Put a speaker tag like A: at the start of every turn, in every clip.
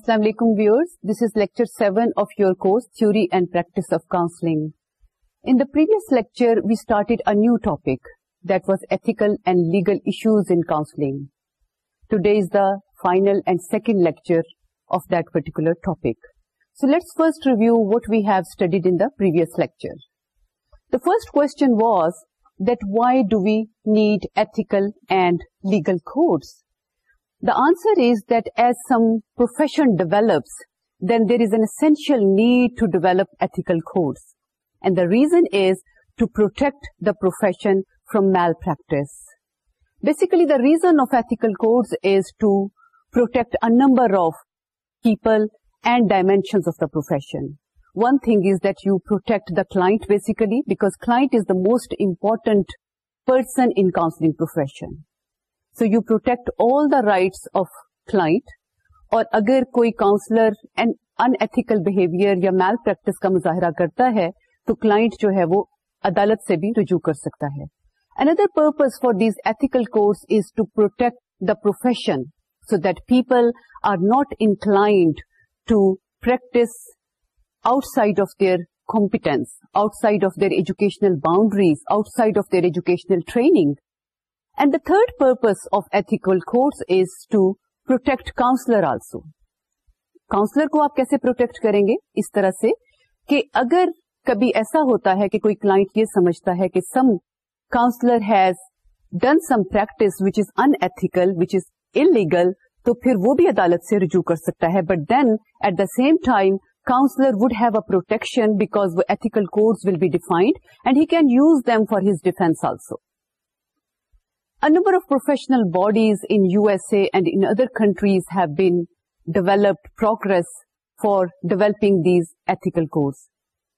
A: السلام علیکم viewers this is lecture seven of your course theory and practice of counselling in the previous lecture we started a new topic that was ethical and legal issues in counselling today is the final and second lecture of that particular topic so let's first review what we have studied in the previous lecture the first question was that why do we need ethical and legal codes The answer is that as some profession develops, then there is an essential need to develop ethical codes. And the reason is to protect the profession from malpractice. Basically, the reason of ethical codes is to protect a number of people and dimensions of the profession. One thing is that you protect the client basically, because client is the most important person in counseling profession. So you protect all the rights of client اور اگر کوئی counsellor unethical behaviour یا malpractice کا مظاہرہ کرتا ہے تو client جو ہے وہ عدالت سے بھی رجوع کر سکتا ہے another purpose for these ethical codes is to protect the profession so that people are not inclined to practice outside of their competence outside of their educational boundaries outside of their educational training and the third purpose of ethical codes is to protect counsellor also counsellor کو آپ کیسے protect کریں گے اس طرح سے کہ اگر کبھی ایسا ہوتا ہے کہ کوئی کلائنٹ یہ سمجھتا ہے کہ some counsellor has done some practice which is unethical which is illegal تو پھر وہ بھی ادالت سے رجوع کر سکتا ہے but then at the same time counsellor would have a protection because the ethical codes will be defined and he can use them for his defence also A number of professional bodies in USA and in other countries have been developed progress for developing these ethical codes.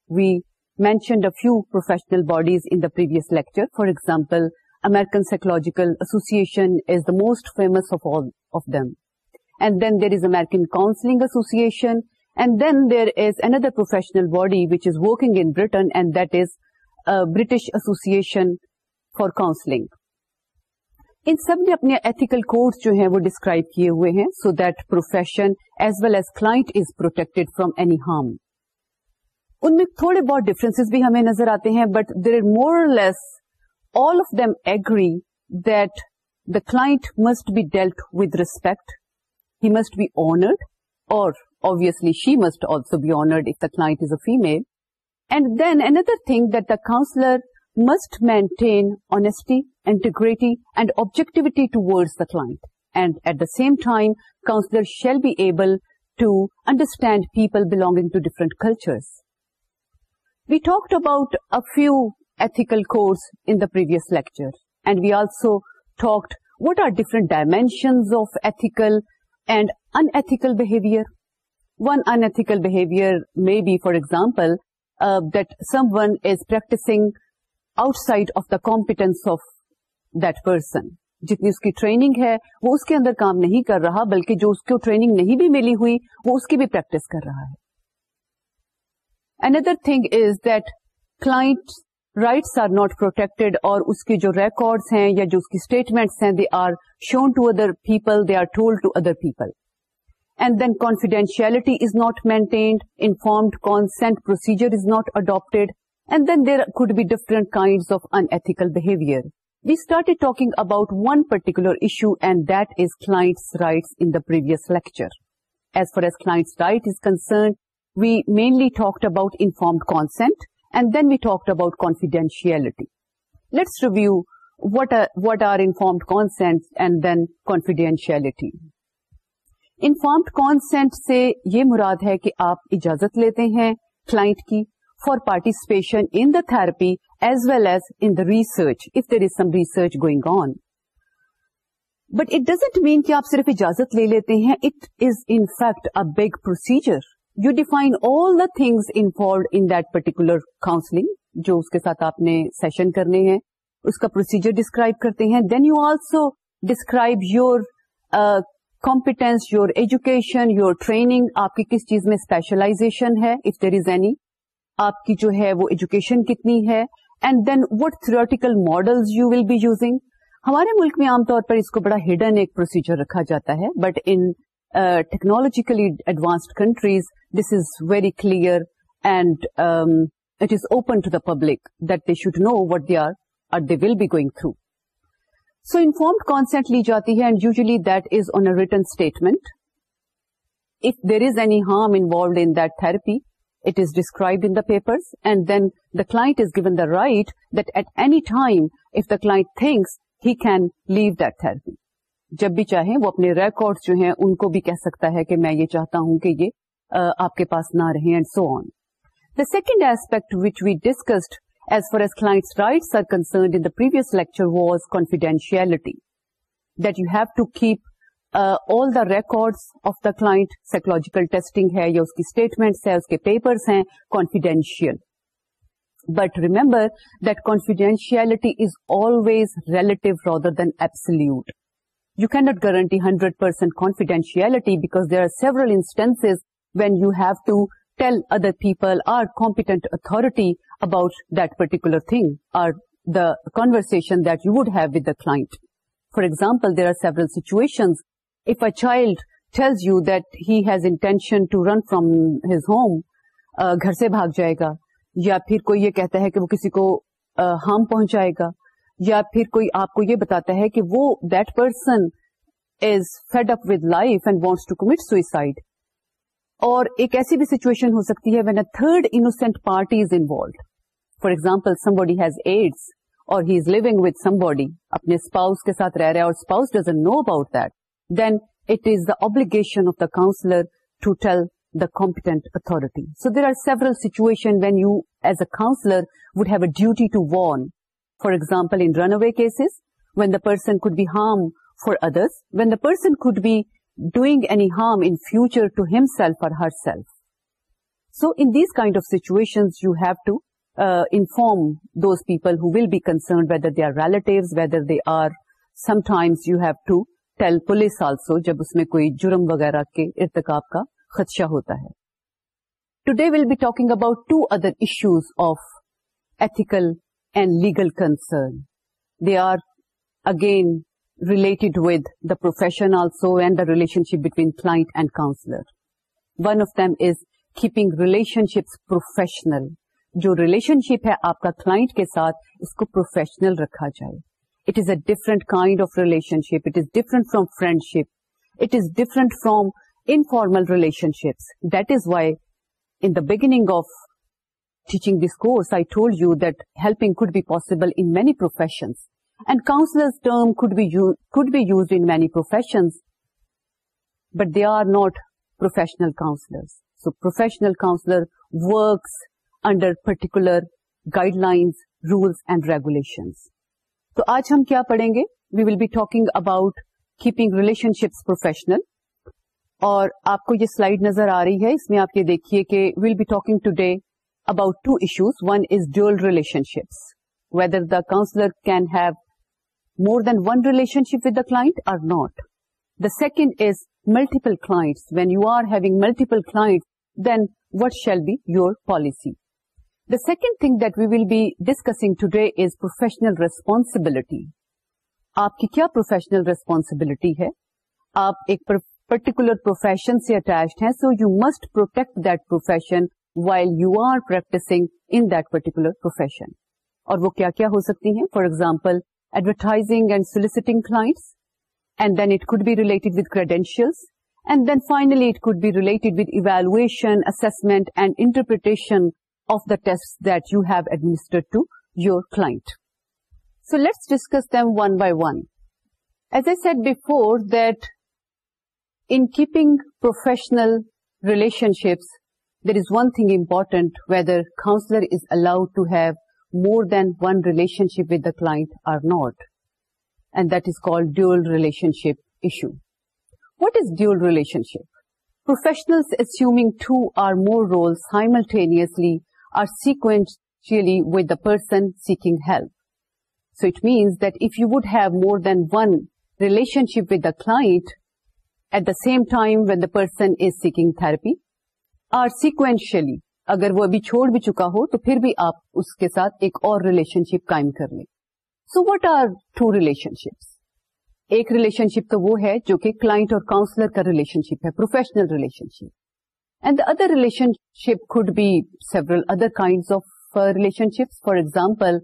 A: We mentioned a few professional bodies in the previous lecture. For example, American Psychological Association is the most famous of all of them. And then there is American Counseling Association. And then there is another professional body which is working in Britain, and that is uh, British Association for Counseling. ان سب نے اپنے ethical code جو ہیں وہ describe کیے ہوئے ہیں so that profession as well as client is protected from any harm ان میں تھوڑے بہت ڈفرینس بھی ہمیں نظر آتے ہیں but there are more less all of them agree that the client must be dealt with respect he must be honoured اور obviously she must also be honoured if the is a female and then another thing that the counsellor must maintain honesty, integrity, and objectivity towards the client. And at the same time, counselors shall be able to understand people belonging to different cultures. We talked about a few ethical codes in the previous lecture, and we also talked what are different dimensions of ethical and unethical behavior. One unethical behavior may be, for example, uh, that someone is practicing outside of the competence of that person جتنی اس کی training ہے وہ اس کے اندر کام نہیں کر رہا بلکہ جو اس کو ٹریننگ نہیں بھی ملی ہوئی وہ اس کی بھی پریکٹس کر رہا ہے another thing is that client rights are not protected اور اس کے جو ریکارڈس ہیں یا جو اس کی اسٹیٹمنٹس ہیں they are shown to other people they are told to other people and then confidentiality is not maintained informed consent procedure is not adapted and then there could be different kind of unethical we started talking about one particular issue and disclosure as far as disclosure we mainly talk about informed consent and then we talk about confidentiality review what informed consent and then کافیڈینشیلٹی informed consent سے یہ مراد ہے کہ آپ اجازت لیتے ہیں کلاس کی for participation in the therapy as well as in the research if there is some research going on but it doesn't mean کہ آپ صرف اجازت لے لیتے ہیں it is in fact a big procedure you define all the things involved in particular counselling جو اس کے ساتھ آپ نے سیشن کرنے ہیں اس کا پروسیجر ڈسکرائب کرتے ہیں then you also describe your competence your education your training آپ کی کس چیز میں اسپیشلائزیشن ہے اف دیر از اینی آپ کی جو ہے وہ ایجوکیشن کتنی ہے and then what theoretical model you will be using ہمارے ملک میں عام طور پر اس کو بڑا ہڈن ایک پروسیجر رکھا جاتا ہے but in technologically advanced countries this is very clear and it is open to the public that they should know what they are are they will be going through so informed consent لی جاتی ہے and usually that is on a written statement if there is any harm involved in that therapy it is describe in the papers and then the client given the right that at any time if the client he can leave that therapy جب بھی چاہیں وہ اپنے record جو ہیں ان کو بھی کہہ سکتا ہے کہ میں یہ چاہتا ہوں کہ یہ آپ کے پاس نہ رہے and so on the second aspect which we discussed as far as class rights are concerned in the previous lecture was confidentiality that you have to keep all the records of the client psychological testing ہے یا اس کی statements ہے اس کے papers ہیں confidential but remember that confidentiality is always relative rather than ایب you can not guarantee hundred percent confidentiality because there are several instance when you have to tell other people or competent authority about that particular thing or the conversation that you would have with the client for example there are several situations if a child ٹھیک you that has intention to run from his home گھر سے بھاگ جائے گا یا پھر کوئی یہ کہتا ہے کہ وہ کسی کو ہارم uh, پہنچائے گا یا پھر کوئی آپ کو یہ بتاتا ہے کہ وہ that person is fed up with life and wants to commit suicide اور ایک ایسی بھی سچویشن ہو سکتی ہے when a third innocent party is involved for example somebody has AIDS اور ہی از لوگ ود سم باڈی اپنے اسپاؤز کے ساتھ رہ رہے اور spouse doesn't know about that then it is the obligation of the counselor to tell the competent authority. So there are several situations when you, as a counselor, would have a duty to warn. For example, in runaway cases, when the person could be harm for others, when the person could be doing any harm in future to himself or herself. So in these kind of situations, you have to uh, inform those people who will be concerned, whether they are relatives, whether they are, sometimes you have to tell police also جب اس میں کوئی جرم وغیرہ کے ارتکاب کا خدشہ ہوتا ہے today will be talking about two other issues of ethical and legal concern they are again related with the profession also and the relationship between client and counsellor one of them is keeping relation ships professional جو relationship ہے آپ کا client کے ساتھ اس کو professional رکھا جائے It is a different kind of relationship. It is different from friendship. It is different from informal relationships. That is why in the beginning of teaching this course, I told you that helping could be possible in many professions. And counselor's term could be used in many professions, but they are not professional counselors. So professional counselor works under particular guidelines, rules and regulations. تو آج ہم کیا پڑھیں گے we will be talking about keeping relation ships professional اور آپ کو یہ سلائیڈ نظر آ رہی ہے اس میں آپ یہ دیکھیے کہ we'll be talking today about two issues one is dual relationships whether the counsellor can have more than one relationship with the client or not the second is multiple clients when you are having multiple clients then what shall be your policy the second thing that we will be discussing today is professional responsibility آپ کی کیا professional responsibility ہے آپ ایک particular profession سے attached ہیں so you must protect that profession while you are practising in that particular profession اور وہ کیا کیا ہو سکتی ہیں for example advertising and soliciting clients and then it could be related with credentials and then finally it could be related with evaluation assessment and interpretation of the tests that you have administered to your client. So let's discuss them one by one. As I said before, that in keeping professional relationships, there is one thing important, whether counselor is allowed to have more than one relationship with the client or not. And that is called dual relationship issue. What is dual relationship? Professionals assuming two or more roles simultaneously person seeking help so it means that you would have more than one relationship with at the same time وا person is seeking therapy or sequentially اگر وہ ابھی چھوڑ بھی چکا ہو تو پھر بھی آپ اس کے ساتھ ایک اور ریلیشن شپ کائم کر لیں so what are two relationships ایک ریلیشن شپ تو وہ ہے جو کہ کلاٹ اور کاؤنسلر کا ریلیشن شپ ہے professional relationship and other relationship could be several other kinds of relationship for example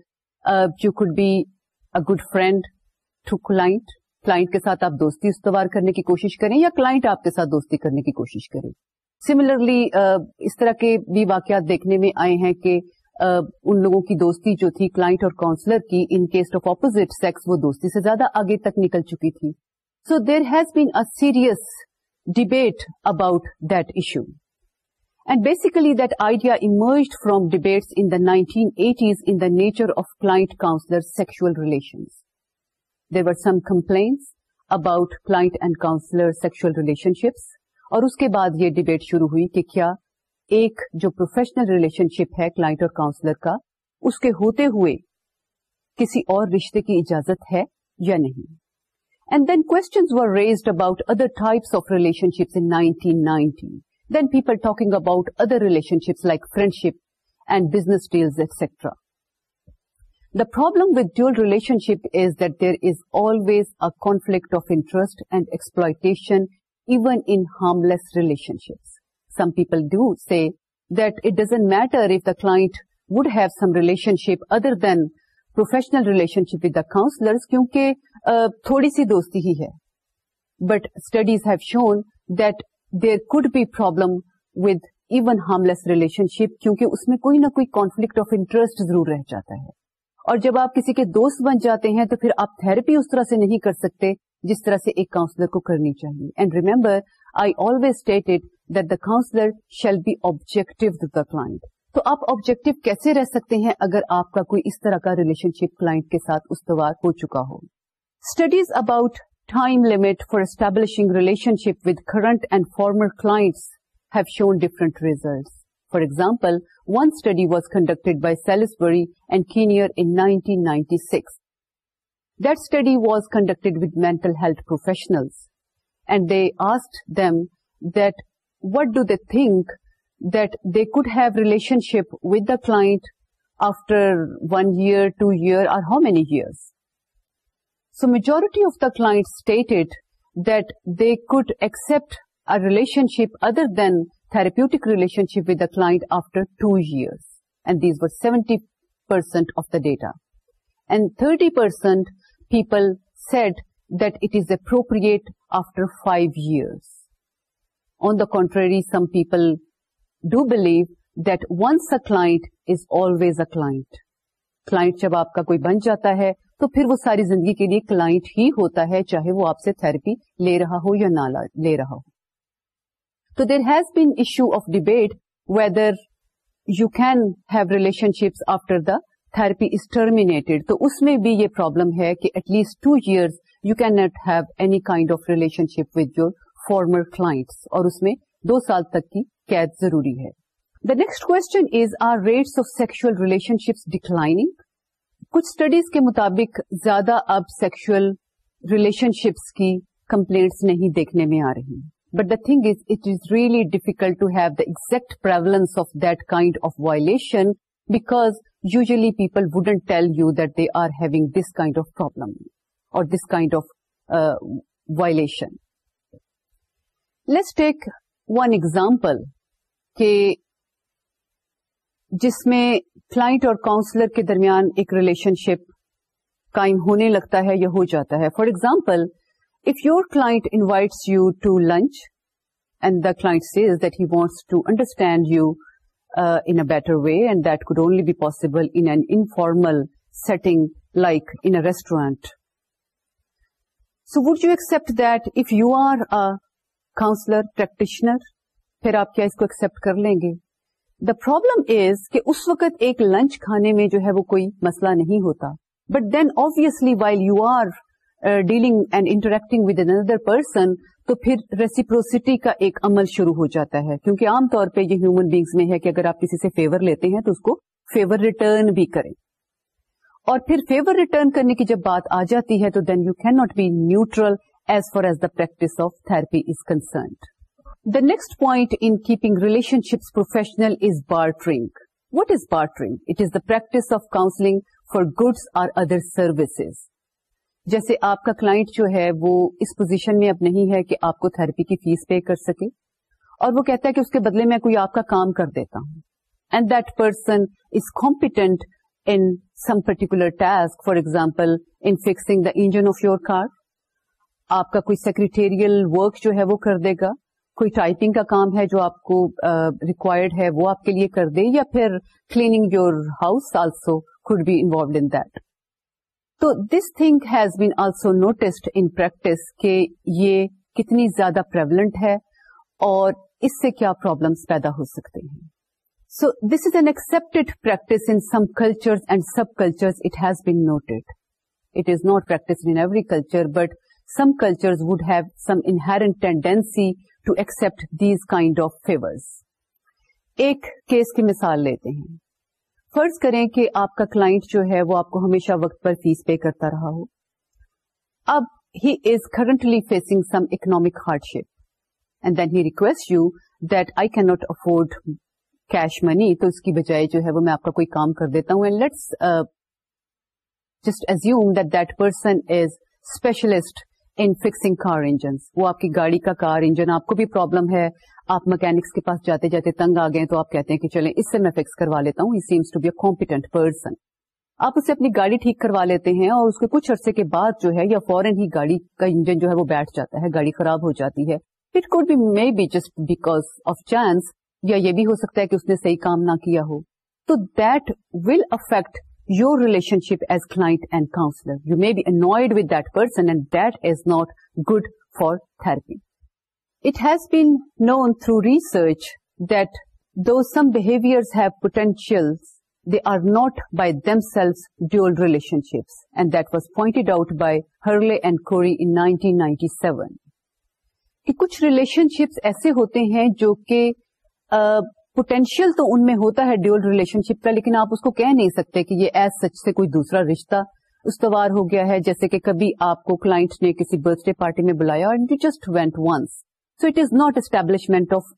A: you could be a good friend through client client کے ساتھ آپ دوستی استوار کرنے کی کوشش کریں یا کلاٹ آپ کے ساتھ دوستی کرنے کی کوشش کریں سملرلی uh, اس طرح کے بھی واقعات دیکھنے میں آئے ہیں کہ uh, ان لوگوں کی دوستی جو تھی کلاٹ اور کاؤنسلر کی in case of opposite sex وہ دوستی سے زیادہ آگے تک نکل چکی تھی so there has be serious debate about that issue and basically that idea emerged from debates in the eighties in the of of counsellor counselor relations there There some some about client and counsellor counselor relationships اور اس کے بعد یہ debate شروع ہوئی کہ کیا ایک جو پروفیشنل ریلیشن شپ ہے کلائنٹ اور کاؤنسلر کا اس کے ہوتے ہوئے کسی اور رشتے کی اجازت ہے یا نہیں and then questions raised about other types of relationships in nineteen ninety then people talking about other relationships like friendship and business deals ایسے the problem with dual relationship is that there is always a conflict of interest and exploitation even in harmless relationship some people do see that doesn't matter if the client would have some relationship other than professional relationship with the counsellor کیونکہ تھوڑی سی دوستی ہی ہے but studies have shown the there could be problem with even harmless relationship کیونکہ اس میں کوئی نہ کوئی کانفلکٹ آف انٹرسٹ ضرور رہ جاتا ہے اور جب آپ کسی کے دوست بن جاتے ہیں تو پھر آپ تھرپی اس طرح سے نہیں کر سکتے جس طرح سے ایک کاؤنسلر کو کرنی چاہیے and remember I always stated that the counsellor shall be objective to the client تو آپ آبجیکٹو کیسے رہ سکتے ہیں اگر آپ کا کوئی اس طرح کا ریلیشن شپ کلا کے ساتھ استوار ہو چکا ہو studies about time limit for establishing relationship with current and former clients have shown different results. For example, one study was conducted by Salisbury and Kinnear in 1996. That study was conducted with mental health professionals, and they asked them that what do they think that they could have relationship with the client after 1 year, 2 years, or how many years. So majority of the clients stated that they could accept a relationship other than therapeutic relationship with the client after 2 years. And these were 70% of the data. And 30% people said that it is appropriate after 5 years. On the contrary, some people do believe that once a client is always a client. Client جب آپ کا کوئی بن جاتا ہے تو پھر وہ ساری زندگی کے لیے کلائنٹ ہی ہوتا ہے چاہے وہ آپ سے تھرپی لے رہا ہو یا نہ لے رہا ہو تو there has been issue of debate whether you can have relationships after the therapy is terminated تو اس میں بھی یہ پرابلم ہے کہ at least two years you can not have any kind of relationship with your former clients اور اس میں دو سال تک کی قید ضروری ہے the next question is are rates of sexual relationships declining کچھ اسٹڈیز کے مطابق زیادہ اب سیکشل ریلیشن شپس کی کمپلینٹس نہیں دیکھنے میں آ رہی but the thing is it is really difficult to have the exact prevalence of that kind of violation because usually people wouldn't tell you that they are having this kind of problem اور this kind of violation let's take one example کہ جس میں client اور counselor کے درمیان ایک relation شپ قائم ہونے لگتا ہے یا ہو جاتا ہے for example if your client invites you to lunch and the client says that he wants to understand you in better way and that could only be possible in an informal setting like in restaurant so would you accept that if you are a counsellor practitioner پھر آپ کیا اس کو accept کر لیں گے the problem is کہ اس وقت ایک لنچ کھانے میں جو ہے وہ کوئی مسئلہ نہیں ہوتا but then obviously while you are dealing and interacting with another person تو پھر ریسیپروسٹی کا ایک عمل شروع ہو جاتا ہے کیونکہ عام طور پہ یہ ہیومن بینگس میں ہے کہ اگر آپ کسی سے فیور لیتے ہیں تو اس کو فیور ریٹرن بھی کریں اور پھر فیور ریٹرن کرنے کی جب بات آ جاتی ہے تو then you can not be neutral as far as the practice of therapy is concerned the next point in keeping relationship professional is bartering what is bartering it is the practice of counselling for good اور other services جیسے آپ کا client جو ہے وہ اس position میں اب نہیں ہے کہ آپ کو تھراپی کی فیس پے کر سکے اور وہ کہتا ہے کہ اس کے بدلے میں کوئی آپ کا کام کر دیتا ہوں and that person is competent in some particular task for example in fixing the engine of your car آپ کا کوئی سیکریٹوریل ورک جو ہے وہ کر دے گا کوئی ٹائپنگ کا کام ہے جو آپ کو ریکوائرڈ ہے وہ آپ کے لیے کر دے یا پھر cleaning your house also hood be involved in this thing has been also noticed in practice کہ یہ کتنی زیادہ پریولنٹ ہے اور اس سے کیا پرابلمس پیدا ہو سکتے ہیں so this is an accepted practice in some culture and subculture it has been noted it is not practice in every culture but some culture would have some inherent tendency to accept these kind of favours ایک case کی مثال لیتے ہیں فرض کریں کہ آپ کا کلائنٹ جو ہے وہ آپ کو ہمیشہ وقت پر فیس پے کرتا رہا ہو اب he is currently facing some economic hardship and then he request you that I not afford cash money تو اس کی بجائے جو ہے وہ میں آپ کا کوئی کام کر دیتا ہوں and let's just assume that that person is specialist in fixing car engine وہ آپ کی گاڑی کا کار انجن آپ کو بھی پرابلم ہے آپ مکینکس کے پاس جاتے جاتے تنگ آ گئے تو آپ کہتے ہیں کہ چلیں اس سے میں فکس کروا لیتا ہوں seems to be a competent person آپ اسے اپنی گاڑی ٹھیک کروا لیتے ہیں اور اس کے کچھ عرصے کے بعد جو ہے یا فورن ہی گاڑی کا انجن جو ہے وہ بیٹھ جاتا ہے گاڑی خراب ہو جاتی ہے it could be maybe just because of chance یا یہ بھی ہو سکتا ہے کہ اس نے صحیح کام نہ کیا ہو تو that will affect your relationship as client and counsellor you may be end with that person and that is not good for therapy it has known through research that though some behaviours have potential they are not by them سیل ڈر relationships and that was pointed out by Herlihy and Corey in nineteen ninety seven کچھ ریلیشن شپس ایسے ہوتے ہیں جو کہ پوٹینشیل تو ان میں ہوتا ہے ڈیول ریلیشن شپ کا لیکن آپ اس کو کہہ نہیں سکتے کہ یہ ایز سچ سے کوئی دوسرا رشتہ استوار ہو گیا ہے جیسے کہ کبھی آپ کو کلائنٹ نے کسی برتھ ڈے پارٹی میں بلایا اور you just went once so it is not establishment of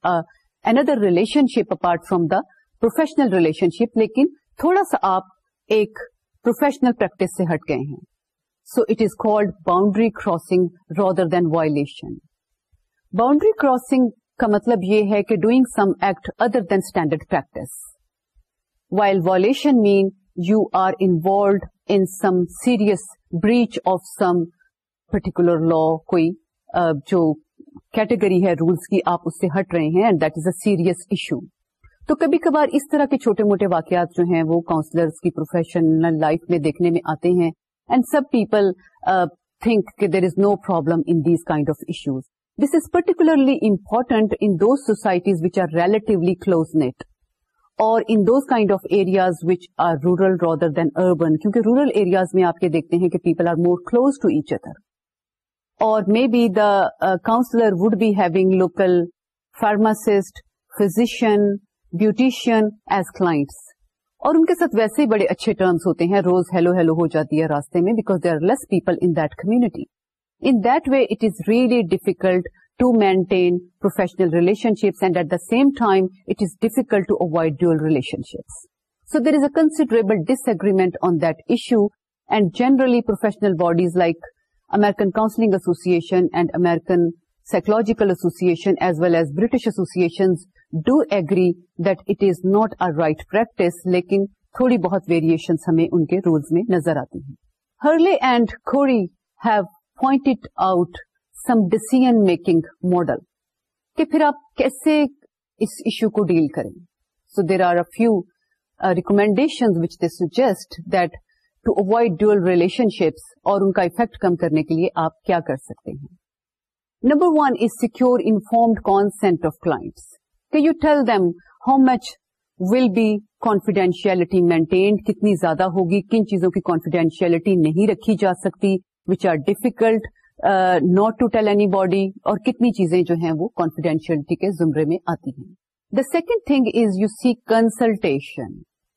A: another relationship apart from the professional relationship لیکن تھوڑا سا آپ ایک پروفیشنل پریکٹس سے ہٹ گئے ہیں so it is called boundary crossing rather than violation boundary crossing کا مطلب یہ ہے کہ doing some act other than standard practice while violation main you are involved in some serious breach of some particular law کوئی جو category ہے rules کی آپ اس سے ہٹ رہے ہیں that is a serious issue تو کبھی کبھار اس طرح کے چھوٹے موٹے واقعات جو ہیں وہ کاؤنسلرس کی پروفیشنل لائف میں دیکھنے میں آتے ہیں اینڈ سب پیپل تھنک کہ there is no problem in these kind of issues this is particularly important in those societies which are relatively close knit اور in those kind of areas which are rural rather than urban کیونکہ rural areas میں آپ کے دیکھتے ہیں کہ people are more close to each other اور مے be the counsellor would be having local pharmacist physician beautician as clients اور ان کے ساتھ ویسے ہی بڑے اچھے ٹرمز ہوتے ہیں روز ہیلو ہیلو ہو جاتی ہے راستے میں because they are less people in that community and that way it is really difficult to maintain professional relationships and at the same time it is difficult to avoid dual relationships so there is a considerable disagreement on that issue and generally professional bodies like American counselling association and American psychological association as well as British associations do agree that it is not are right practice لیکن تھوڑی بہت variations ہمیں ان کے روز میں نظر آتی ہیں Herlihy and Corey have point it out some decision making model کہ پھر آپ کیسے اس ایشو کو ڈیل کریں so there are a few recommendation which they suggest that to avoid dual relationships اور ان کا افیکٹ کم کرنے کے لیے آپ کیا کر سکتے ہیں number one is secure informed consent of clients کہ you tell them how much will be confidentiality maintained کتنی زیادہ ہوگی کن چیزوں کی کانفیڈینشیلٹی نہیں رکھی جا سکتی which are difficult not to tell anybody اور کتنی چیزیں جو ہیں وہ کانفیڈینشلٹی کے زمرے میں آتی ہیں the second thing is you C consultation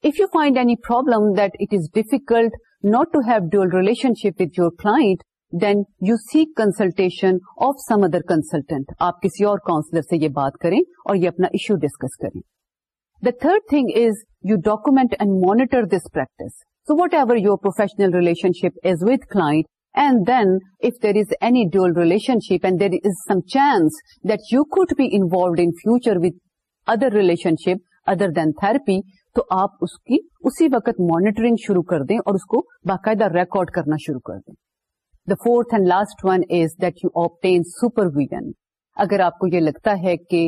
A: if you find any problem that it is difficult not to have dual relationship with your client then you C consultation of some other consultant آپ کسی اور counsellor سے یہ بات کریں اور یہ اپنا ایشو ڈسکس کریں the third thing is you document and monitor this practice so whatever your professional relationship is with client and then if there is any dual relationship and there is some chance that you could be involved in future with other relationship other than تو آپ اس کی اسی وقت monitoring شروع کر دیں اور اس کو باقاعدہ ریکارڈ کرنا شروع کر دیں the fourth and last one is that you obtain supervision اگر آپ کو یہ لگتا ہے کہ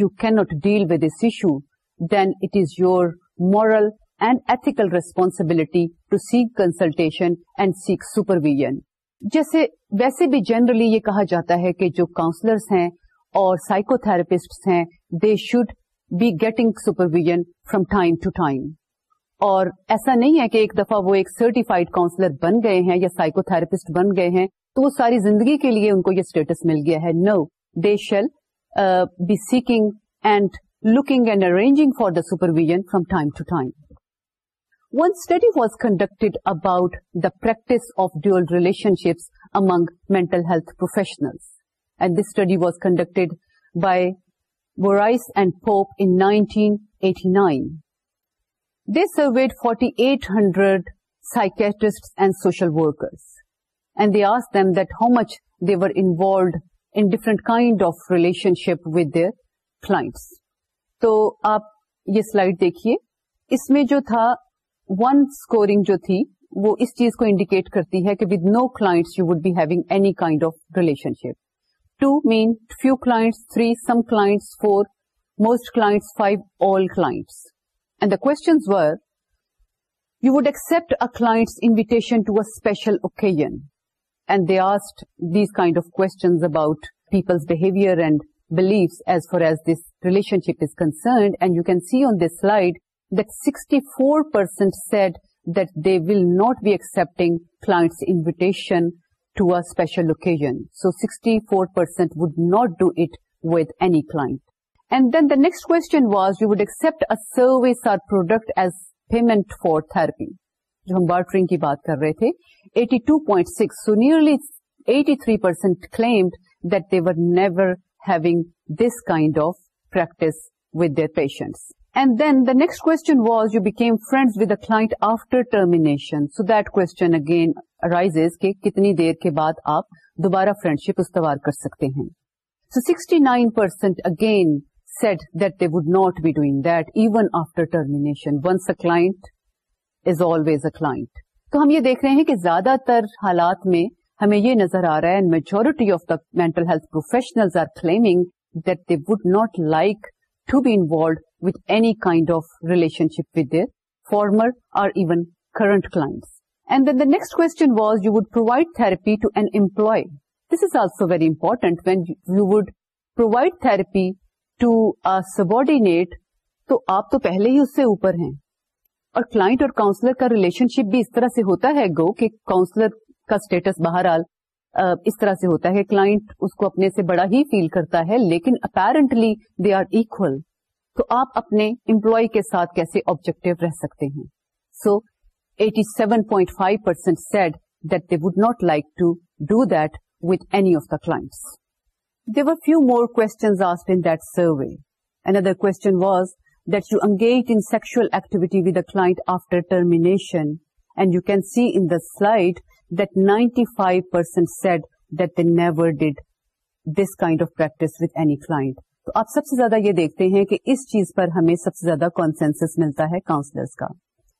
A: you can not deal with this issue then it is your moral and ethical responsibility to seek consultation and seek supervision جیسے ویسے بھی جنرلی یہ کہا جاتا ہے کہ جو کاؤنسلرس ہیں اور سائیکو تھراپسٹ ہیں they should be getting supervision from time to time اور ایسا نہیں ہے کہ ایک دفعہ وہ ایک سرٹیفائڈ کاؤنسلر بن گئے ہیں یا سائیکو تھراپسٹ بن گئے ہیں تو وہ ساری زندگی کے لیے ان کو یہ اسٹیٹس مل گیا ہے نو they shall be seeking and looking and arranging for the supervision from time to time one study was conducted about the practice of dual relationships among mental health professional and this study was conducted by Borys and Pope in nineteen eighty nine they surveyed forty eight hundred psychiatrists and social workers and they آرس them that how much they would in different kind of relationship with clients تو آپ یہ slide دیکھیے اس میں جو تھا one scoring جو تھی وہ اس چیز کو انڈیکیٹ کرتی ہے کہ with no clients you would be having any kind of relationship two mean few clients three some clients four most clients five all clients and the questions were you would accept a client invitation to a special occasion and they asked these kind of questions about people's behaviour and beliefs as far as this relationship is concerned and you can see on this slide that sixty four percent said that they will not be accept client invitation to a special occasion so sixty four percent would not do it with any client and then the next question was you would accept services or product as payment for therapy جو ہم bartering کی بات کر رہے تھے eighty two point six so nearly eighty three percent claimed that they were never having this kind of practice with their patients and then the next question you became friends with with a after termination so that that again rise کہ کتنی دیر کے بعد آپ دوبارہ friend استوار کر سکتے ہیں so sixty nine percent again they that they would not be doing that even after termination once a always a a client تو ہم یہ دیکھ رہے ہیں کہ زیادہ تر حالات میں ہمیں یہ نظر آ رہا ہے majority of the mental health professional are claiming that they would not like to be would kind of to with former اور آپ تو پہلے ہی اس سے اوپر ہیں اور کلائنٹ اور کاؤنسلر کا ریلیشن شپ بھی اس طرح سے ہوتا ہے گو کہ کاؤنسلر کا اسٹیٹس بہرحال اس طرح سے ہوتا ہے کلائنٹ اس کو اپنے سے بڑا ہی فیل کرتا ہے لیکن اپیرنٹلی دے آر ایکل تو آپ اپنے امپلوئی کے ساتھ کیسے آبجیکٹو رہ سکتے ہیں so eighty seven point five percent said that they would not like to do that with any of the clients the few more in that survey another question was that you engage in sexual activity with a client after termination and you can see in slide that ninety five percent said that they never did this kind of practice with any client آپ سب سے زیادہ یہ دیکھتے ہیں کہ اس چیز پر ہمیں سب سے زیادہ کانسینس ملتا ہے کاؤنسلرس کا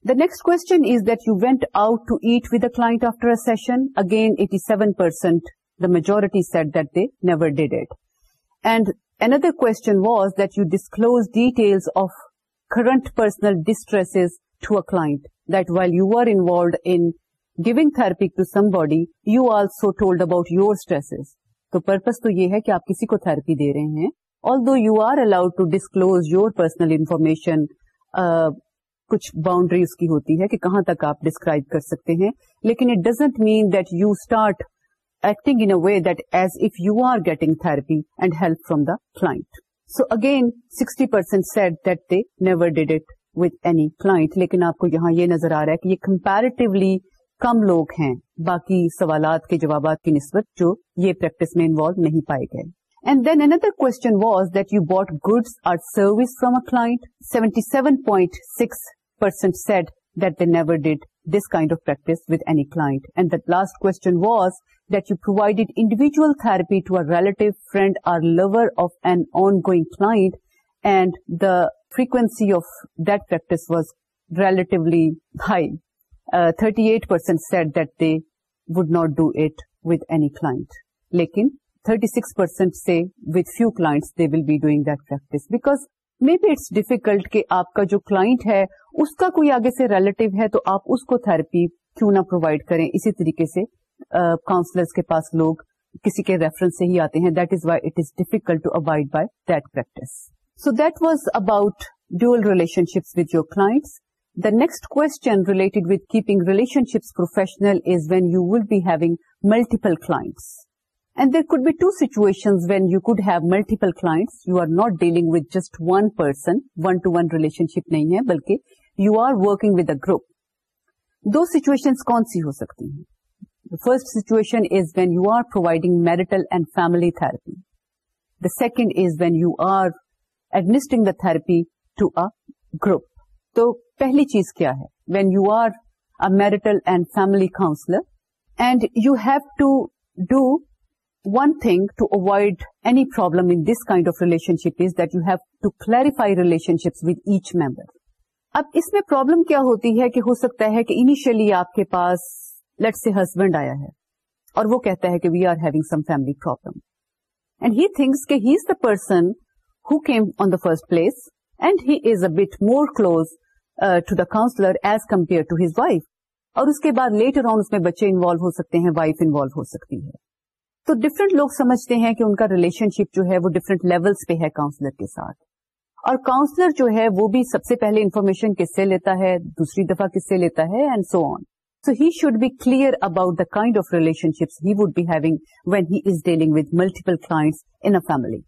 A: the next question is that you went out to eat with a client after session again eighty seven percent the majority said that they never did it and another question was that you disclose details of current personal distress to a client that while you are involved in giving therapy to somebody you also told about your stress تو purpose تو یہ ہے کہ آپ کسی کو therapy دے رہے ہیں although you are allowed to disclose your personal information کچھ باؤنڈری اس کی ہوتی ہے کہ کہاں تک آپ ڈسکرائب کر سکتے ہیں لیکن it doesn't mean that you start acting in a way that as if you are getting therapy and help from the client so again sixty percent said that they never did it with any client لیکن آپ کو یہاں یہ نظر آ رہا ہے کہ یہ کمپیرٹیولی کم لوگ ہیں باقی سوالات کے جوابات کی نسبت جو یہ پریکٹس میں انوالو نہیں پائے گئے and then another question was that you bought goods or service from a client seventy seven point six percent said that they never did this kind of practice with any client and that last question was that you provided individual therapy to are relative friend or lover of an ongoing client and the frequency of that practice was relatively high thirty eight percent said that they would not do it with any client لیکن thirty six percent سے with few clients they will be doing that practice because me be it difficult کہ آپ کا جو client ہے اس کا کوئی آگے سے ریلیٹو ہے تو آپ اس کو تھرپی کیوں نہ پرووائڈ کریں اسی طریقے سے کاؤنسلر کے پاس لوگ کسی کے ریفرنس سے ہی آتے ہیں that is why it is difficult to avoid by that practice so that was about dual relationships with your clients the next کون related with keeping relationship professional is when you will be having multiple clients and there could be two situation when you could have multiple clients you are not dealing with just one person one to one relationship نہیں ہے بلکہ you are working with a group دو situations کون سی ہو سکتی ہیں first situation is when you are providing marital and family therapy the sexting the therapy to a group تو پہلی چیز کیا ہے when you are a marital and family counsellor and you have to do one thing to avoid any problem in this kind of relationship is that you have to clarify relationship with each member اب اس میں problem کیا ہوتی ہے کہ ہو سکتا ہے کہ انیشیلی آپ کے پاس لیٹ سے ہسبینڈ آیا ہے اور وہ کہتا ہے کہ we are having some family problem and he thinks he is the person who came on the first place and he is a bit more close to the counsellor as compare to his wife اور اس کے بعد later آن اس میں بچے involve ہو سکتے ہیں wife involve ہو سکتی ہے تو ڈفرینٹ لوگ سمجھتے ہیں کہ ان کا ریلیشن شپ جو ہے وہ ڈفرینٹ لیولس پہ ہے کاؤنسلر کے ساتھ اور کاؤنسلر جو ہے وہ بھی سب سے پہلے انفارمیشن کس سے لیتا ہے دوسری دفعہ کس سے لیتا ہے and so on so he should be clear about the kind of relationships he would be having when he is dealing with multiple class in family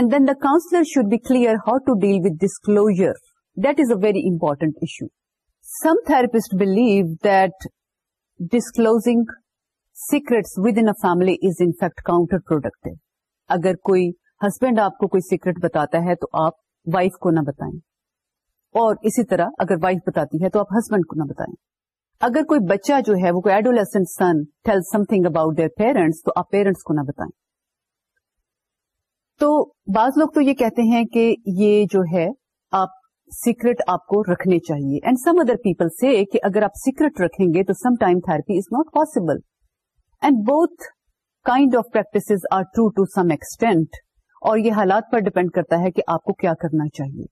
A: and then the counsellor should be clear how to deal with disclosure very important issue some therapist believe that disclosing secrets with in family is enact counter product اگر کوئی husband آپ کو کوئی secret بتاتا ہے تو آپ wife کو نہ بتائیں اور اسی طرح اگر وائف بتاتی ہے تو آپ ہسبینڈ کو نہ بتائیں اگر کوئی بچہ جو ہے وہ کوئی adolescent son tell something about their parents تو آپ پیرنٹس کو نہ بتائیں تو بعض لوگ تو یہ کہتے ہیں کہ یہ جو ہے آپ سیکرٹ آپ کو رکھنے چاہیے اینڈ سم ادر پیپل سے کہ اگر آپ سیکرٹ رکھیں گے تو سم time therapy is not possible and both kind of practice are true to some extent اور یہ حالات پر ڈپینڈ کرتا ہے کہ آپ کو کیا کرنا چاہیے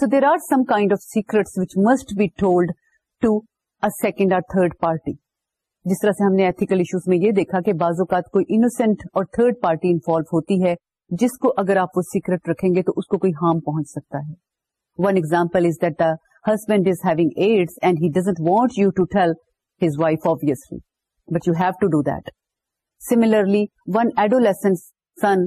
A: so there are some kind of secret which must be told to a second اور تھرڈ پارٹی جس طرح سے ہم نے ایتھیکل ایشوز میں یہ دیکھا کہ بعض اوقات کوئی انوسینٹ اور تھرڈ پارٹی انوالو ہوتی ہے جس کو اگر آپ وہ سیکرٹ رکھیں گے تو اس کو کوئی ہارم پہنچ سکتا ہے one example is that husband is having AIDS and he doesn't want you to tell his wife obviously but you have to deal similarly one adolescent son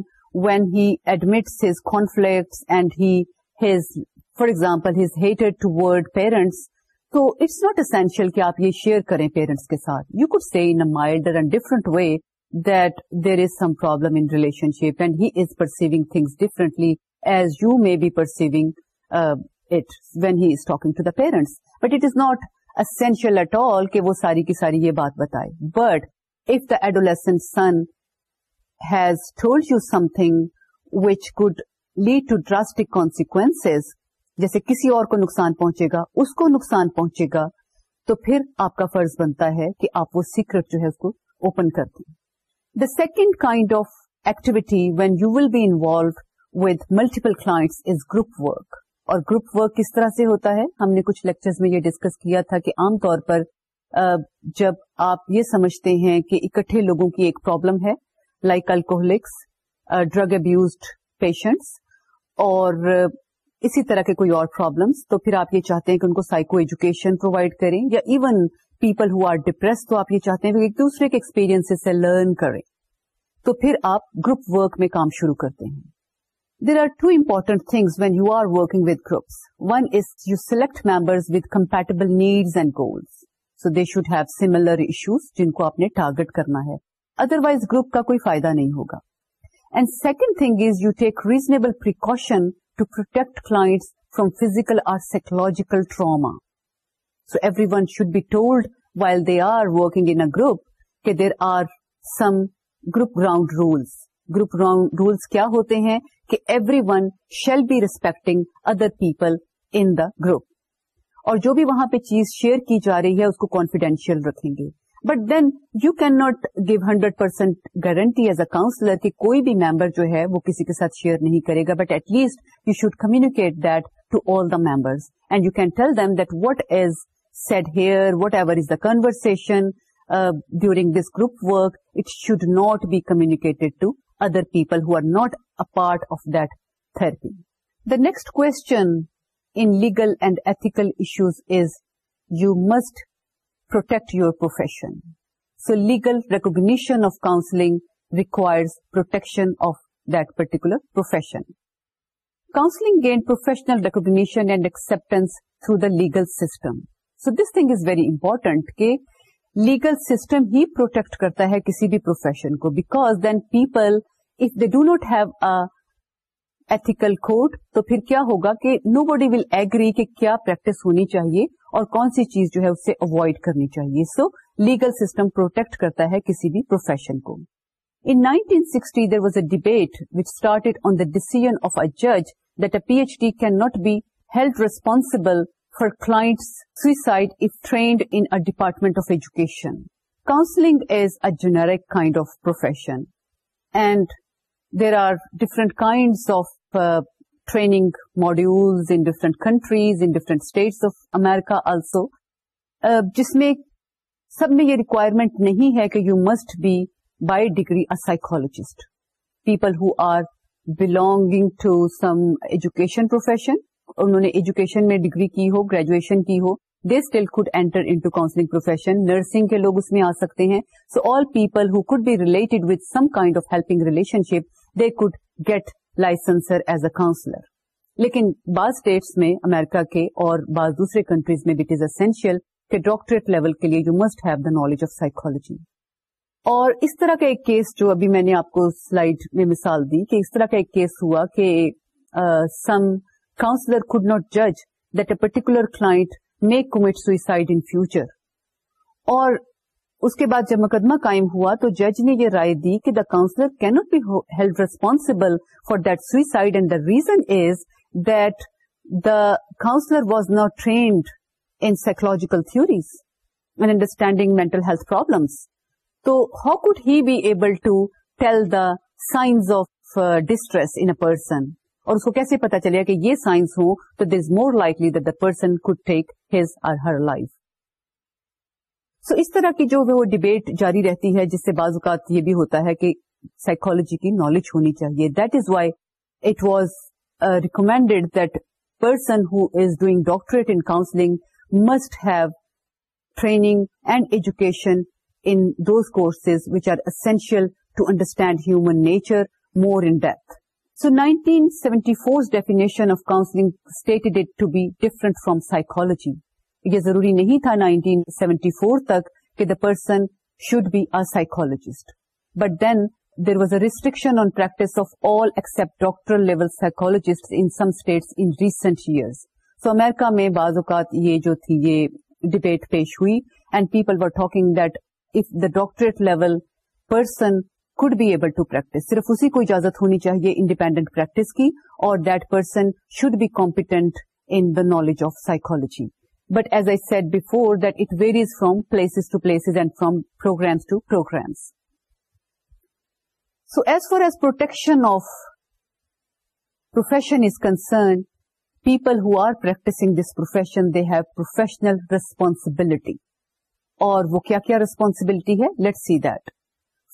A: when he admits his conflicts and here examples hated towards parents تو it's not essential کہ آپ یہ share کریں parents کے ساتھ you could see in a milder and different way that there is some problem N relation ship and he is perceiving things differently as you may be perceiving when he is talk to the parents but it is not essential at all کہ وہ ساری کی ساری یہ بات بتائے but if the adolescent son has told you some تھڈ lead to drastic consequences جیسے کسی اور کو نقصان پہنچے گا اس کو نقصان پہنچے گا تو پھر آپ کا فرض بنتا ہے کہ آپ وہ سیکرٹ جو ہے اس کو اوپن کر دیں the second kind of activity when you will be involve with multiple class is group work اور گروپ ورک کس طرح سے ہوتا ہے ہم نے کچھ لیکچرز میں یہ ڈسکس کیا تھا کہ عام طور پر جب آپ یہ سمجھتے ہیں کہ اکٹھے لوگوں کی ایک پرابلم ہے like alcoholics drug abused patients اور اسی طرح کے کوئی اور پرابلمس تو پھر آپ یہ چاہتے ہیں کہ ان کو سائیکو ایجوکیشن پرووائڈ کریں یا even people who are depress تو آپ یہ چاہتے ہیں کہ ایک دوسرے کے ایکسپیرینس سے لرن کریں تو پھر آپ گروپ ورک میں کام شروع کرتے ہیں there are two important things when you are working with groups one is you select member with compatible needs and goals so they should have similar issues جن کو آپ نے ٹارگیٹ کرنا ہے ادر وائز گروپ کا کوئی فائدہ نہیں ہوگا and second thing is you take reasonable precaution to protect client from physical or psychological trauma so everyone should be told while they are working in a group کہ there are some group ground rules group ground rules کیا ہوتے ہیں کہ everyone shall be respecting other people in the group اور جو بھی وہاں پہ چیز شیئر کی جا رہی ہے اس کو کانفیڈینشیل رکھیں گے but then you can not give hundred percent guarantee as a counsellor کہ کوئی بھی ممبر جو ہے وہ کسی کے ساتھ شیئر نہیں کرے گا but at least you should communicate that to all the members and you can tell them that what is said here whatever is the conversation during this group work it should not be communicated to other people who are not a part of that therapy. The next question in legal and ethical issues is, you must protect your profession. So legal recognition of counseling requires protection of that particular profession. Counseling gained professional recognition and acceptance through the legal system. So this thing is very important, legal system ہی protect کرتا ہے کسی بھی profession کو because then people if they do not have ethical code تو پھر کیا ہوگا کہ نو باڈی ول ایگری کہ کیا پریکٹس ہونی چاہیے اور کون سی چیز جو ہے اسے اوائڈ کرنی چاہیے سو لیگل سسٹم پروٹیکٹ کرتا ہے کسی بھی پروفیشن کو in 1960 debate which start on the decision of a جج the P H D can not be held responsible for class suicide if trained in a department of education counselling is a generic kind of profession and there are different kinds of training modules in different countries in different states of America also جس میں سب میں یہ requirement نہیں ہے کہ you must be by degree a psychologist people who are belonging to some education profession انہوں نے ایجوکیشن میں ڈگری کی ہو گریجویشن کی ہو they still could enter into counselling profession nursing کے لوگ اس میں آ سکتے ہیں so all people who could be related with some kind of helping relationship they could get licensure as a counsellor لیکن بعض اسٹیٹس میں امیرکا کے اور بعض دوسرے کنٹریز میں از اسینشیل کہ ڈاکٹریٹ لیول کے لیے you must have the knowledge of psychology اور اس طرح کا ایک کیس جو ابھی میں نے آپ کو سلائڈ میں مثال دی کہ اس طرح کا ایک کیس ہوا کہ some uh, counsellor could not جج that particular client make may commit suicide in future اور اس کے بعد جب مقدمہ قائم ہوا تو جج نے یہ رائے دی کہ the counsellor counsellor not be held responsible for that suicide and the reason is that the counsellor was not trained psychological psychological and understanding mental health problems تو how could he be able to tell the signs of distress in a person اور اس کو کیسے پتا چلے کہ یہ signs ہوں تو thus more likely the person could take his or her life سو اس طرح کی جو وہ ڈبیٹ جاری رہتی ہے جس سے بعض اوقات یہ بھی ہوتا ہے کہ سائیکولوجی کی نالج ہونی چاہیے that is why it was recommended that person who is doing doctorate in counselling must have training and education in those courses which are essential to understand human nature more in depth so nineteen seventy four definition of counselling stated it to be different from psychology یہ ضروری نہیں تھا nineteen seventy four تک کہ the person should be a psychologist but then there was a restriction on practice of all except doctor level psychologist in some state in recent years so امریکہ میں بعض اوقات یہ جو تھی یہ ڈبیٹ پیش ہوئی and people were talking that if the doctorate level person could be able to practice صرف اسی کو اجازت ہونی چاہیے انڈیپینڈنٹ پریکٹس کی اور that person should be competent in knowledge of psychology but as I said before that it varies from places to places and from programs to programs so as far as protection of patient is concern people who practice this profession they have professional responsibility اور وہ کیا کیا responsibility ہے let see that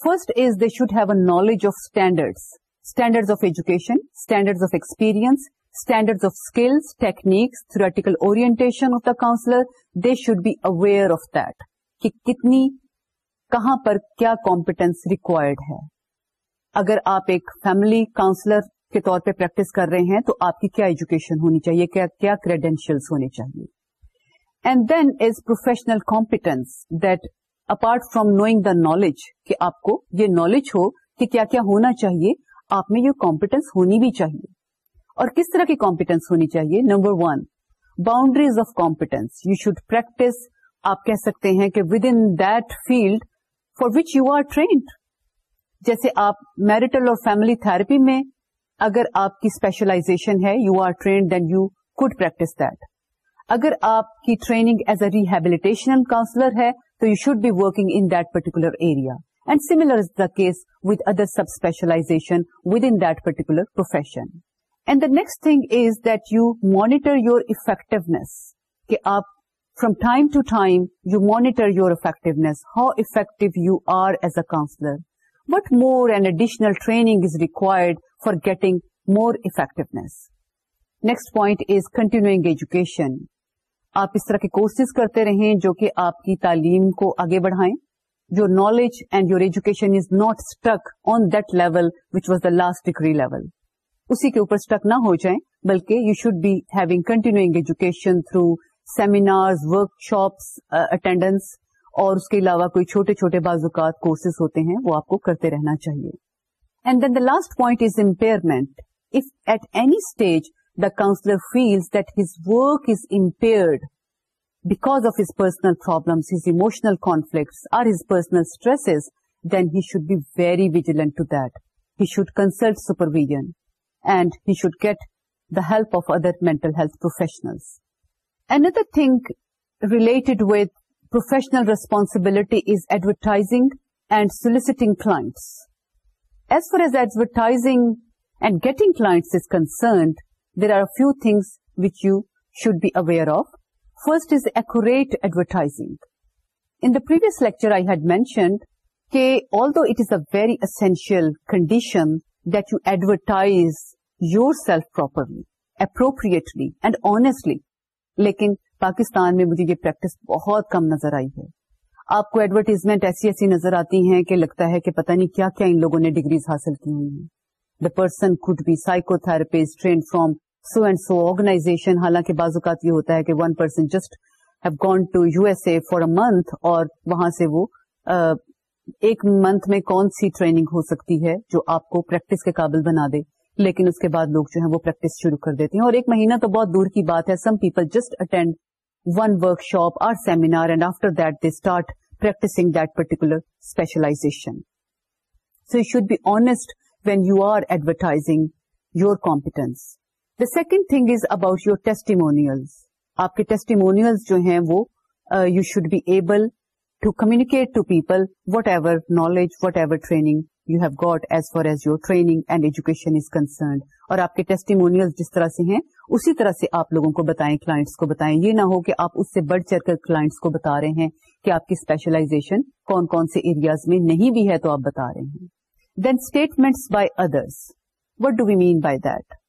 A: first is they should have a knowledge of standard standards of education standard of experience standard of skills techniques theoretical orientation of the counsellor they should be aware of that کہ کتنی کہاں پر کیا کامپٹینس required ہے اگر آپ ایک family counsellor کے طور پہ پریکٹس کر رہے ہیں تو آپ کی کیا ایجوکیشن ہونی چاہیے کیا کریڈینشیل ہونے چاہیے and then is professional competence that apart from knowing the knowledge کہ آپ کو یہ نالج ہو کہ کیا کیا ہونا چاہیے آپ میں یہ کمپیٹنس ہونی بھی چاہیے اور کس طرح کی کمپیٹنس ہونی چاہیے number one boundaries of competence you should practice آپ کہہ سکتے ہیں کہ within that field for which you are trained جیسے آپ میرٹل اور فیملی تھراپی میں اگر آپ کی اسپیشلائزیشن ہے you are trained then you could practice that اگر آپ کی training as a rehabilitation counsellor ہے So you should be working in that particular area. And similar is the case with other sub-specialization within that particular profession. And the next thing is that you monitor your effectiveness. From time to time, you monitor your effectiveness, how effective you are as a counselor. What more and additional training is required for getting more effectiveness? Next point is continuing education. آپ اس طرح کے courses کرتے رہیں جو کہ آپ کی تعلیم کو آگے بڑھائیں جو knowledge and your education is not stick on that level which was the last degree level اسی کے اوپر اسٹک نہ ہو جائیں بلکہ you should be having continuing education through seminars workshops attendance اور اس کے علاوہ کوئی چھوٹے چھوٹے بازوکات کورسز ہوتے ہیں وہ آپ کو کرتے رہنا چاہیے and then the last point is impairment if at any stage the counselor feels that his work is impaired because of his personal problems, his emotional conflicts, or his personal stresses, then he should be very vigilant to that. He should consult supervision, and he should get the help of other mental health professionals. Another thing related with professional responsibility is advertising and soliciting clients. As far as advertising and getting clients is concerned, there are few few things you should be aware of first is is advertising in the the lecture I had mentioned کہ although it is a very essential condition that you advertise yourself properly appropriately and honestly لیکن پاکستان میں مجھے یہ practice بہت کم نظر آئی ہے آپ کو ایڈورٹیزمنٹ ایسی ایسی نظر آتی ہیں کہ لگتا ہے کہ پتہ نہیں کیا کیا ان لوگوں نے ڈگریز حاصل کی ہوئی ہیں the person could be psycho therapies trained from so and so organization حالانکہ بعض اوقات یہ ہوتا ہے کہ one person just have gone to U S A for a month اور وہاں سے وہ ایک منتھ میں کون سی ٹریننگ ہو سکتی ہے جو آپ کو پریکٹس کے قابل بنا دے لیکن اس کے بعد لوگ جو ہے وہ پریکٹس شروع کر دیتے ہیں اور ایک مہینہ تو بہت دور کی بات ہے some people just attend one workshop or seminar and after that they start practising that particular specialisation so you should be honest when you are advertising your competence the second thing is about your testimonial آپ کے testimonial جو ہیں وہ you should be able to communicate to people whatever knowledge whatever training you have got as far as your training and education is concerned اور آپ کے testimonial جس طرح سے ہیں اسی طرح سے آپ لوگوں کو بتائیں کلاس کو بتائیں یہ نہ ہو کہ آپ اس سے بڑھ چڑھ کر کلاس کو بتا رہے ہیں کہ آپ کی اسپیشلائزیشن کون کون سے ایریاز میں نہیں بھی ہے تو آپ بتا رہے ہیں then statements by others what do we mean by that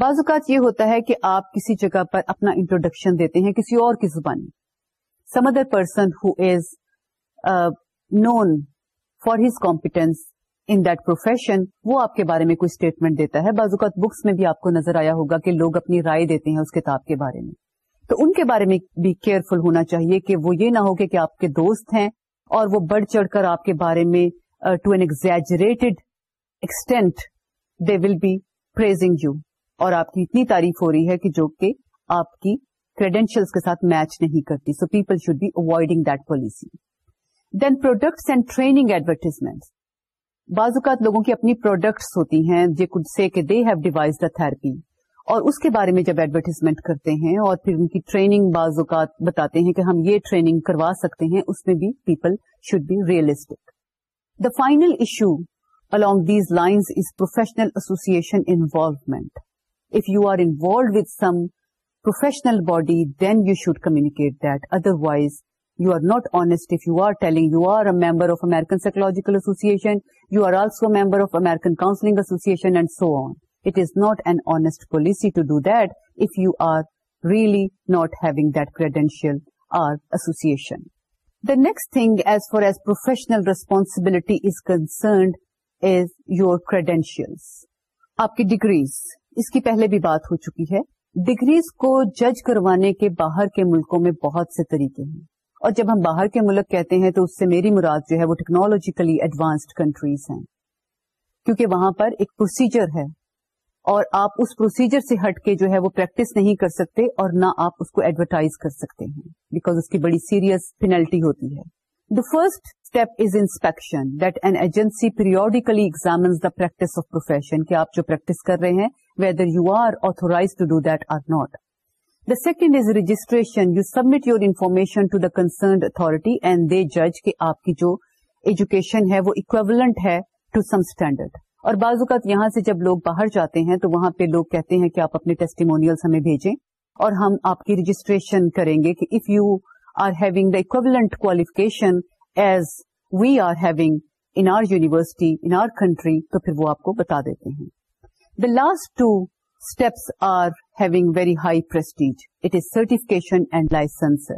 A: بعض اوقات یہ ہوتا ہے کہ آپ کسی جگہ پر اپنا انٹروڈکشن دیتے ہیں کسی اور کی زبان میں some other person who is known for his competence in that profession وہ آپ کے بارے میں کوئی اسٹیٹمنٹ دیتا ہے بعض اوقات بکس میں بھی آپ کو نظر آیا ہوگا کہ لوگ اپنی رائے دیتے ہیں اس کتاب کے بارے میں تو ان کے بارے میں بھی کیئرفل ہونا چاہیے کہ وہ یہ نہ ہو کہ آپ کے دوست ہیں اور وہ بڑھ چڑھ کر آپ کے بارے میں to an exaggerated extent they will be praising you اور آپ کی اتنی تعریف ہو رہی ہے کہ جو کہ آپ کی کریڈینشیل کے ساتھ میچ نہیں کرتی so people should be avoiding that policy then products and training advertisement بعض اوقات لوگوں کی اپنی پروڈکٹس ہوتی ہیں کڈ سے کہ they have devise the therapy اور اس کے بارے میں جب ایڈورٹیزمنٹ کرتے ہیں اور پھر ان کی ٹریننگ بعض اوقات بتاتے ہیں کہ ہم یہ ٹریننگ کروا سکتے ہیں اس میں بھی people should be realistic the final issue along these lines is professional association involvement If you are involved with some professional body, then you should communicate that. Otherwise, you are not honest if you are telling you are a member of American Psychological Association, you are also a member of American Counseling Association, and so on. It is not an honest policy to do that if you are really not having that credential or association. The next thing as far as professional responsibility is concerned is your credentials, aapki degrees. اس کی پہلے بھی بات ہو چکی ہے degrees کو جج کروانے کے باہر کے ملکوں میں بہت سے طریقے ہیں اور جب ہم باہر کے ملک کہتے ہیں تو اس سے میری مراد جو ہے وہ ٹیکنالوجیکلی ایڈوانسڈ کنٹریز ہیں کیونکہ وہاں پر ایک پروسیجر ہے اور آپ اس پروسیجر سے ہٹ کے جو ہے وہ پریکٹس نہیں کر سکتے اور نہ آپ اس کو ایڈورٹائز کر سکتے ہیں بیکاز اس کی بڑی سیریس پینلٹی ہوتی ہے the first step is inspection that an agency periodically examines the practice of profession کہ آپ جو پریکٹس کر رہے ہیں whether you are authorise to do that or not the second is registration you submit your information to the concerned authority and they جج کہ آپ کی جو ایجوکیشن ہے وہ اکویولنٹ ہے ٹو سم اسٹینڈرڈ اور بعض اوقات یہاں سے جب لوگ باہر جاتے ہیں تو وہاں پہ لوگ کہتے ہیں کہ آپ اپنے ٹیسٹیمونیلس ہمیں بھیجیں اور ہم آپ کی رجسٹریشن کریں گے کہ if you are having the equivalent qualification as we are having in our university in our country تو پھر وہ آپ کو بتا دیتے ہیں the last two steps are ہے very high prestige it is certification and licence